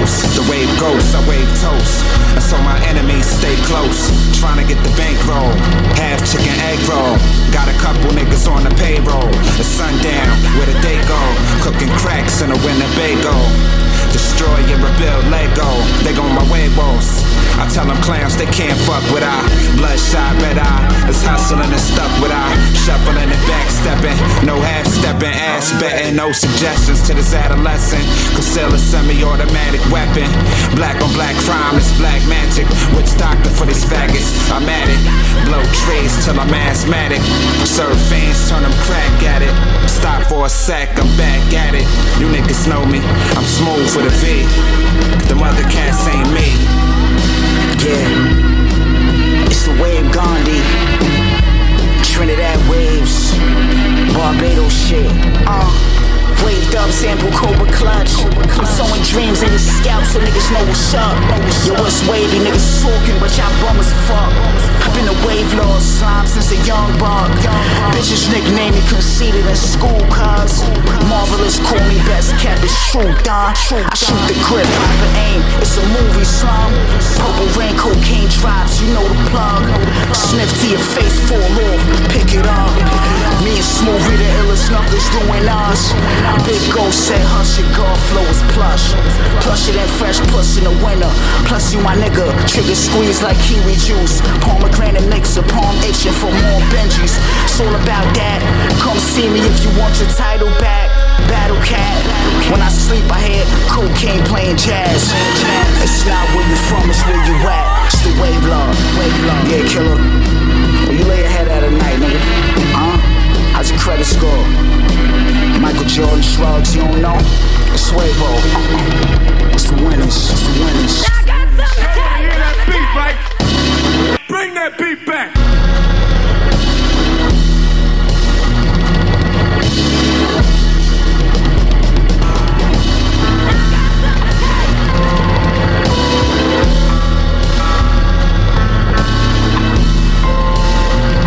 The wave goes, I wave toast. And so my enemies stay close. Trying to get the bankroll. Half chicken egg roll. Got a couple niggas on the payroll. The sundown, where the day go. Cooking cracks in a Winnebago. Destroy and rebuild Lego. They go my way, boss. I tell them clowns they can't fuck with I. Bloodshot red eye. It's hustling and stuck with I. Shuffling and backstepping. No half stepping, ass betting. No suggestions to this adolescent. Conceal a semi automatic weapon. Black on black crime, it's black magic. Witch doctor for these faggots? I'm at it. Blow trees till I'm asthmatic. Serve fans, turn them crack at it. Stop for a sec, I'm back at it. You niggas know me. I'm smooth for the V. The mother cats ain't me. Yeah, sample Cobra clutch. I'm sowing dreams in your scalp so niggas know what's up. Yo, what's wavy? Niggas talking, but y'all bum as fuck. I've been a wave lord slime since a young buck. Bitches nickname me conceited in school, cuz marvelous call me best kept. It's true, Don. I shoot the grip, proper aim. It's a movie, slum. Purple rain, cocaine drops, you know the plug. Sniff to your face, fall off, knuckles doing us. Big Ghost said, hush your girl flow is plush. Plusher than fresh puss in the winter. Plus you my nigga, trigger squeeze like kiwi juice. Pomegranate mixer, palm itching for more Benjis. It's all about that. Come see me if you want your title back. Battle cat. When I sleep, I hear cocaine playing jazz. It's not where you from, it's where you at. Suevo. It's the winners, it's the winners.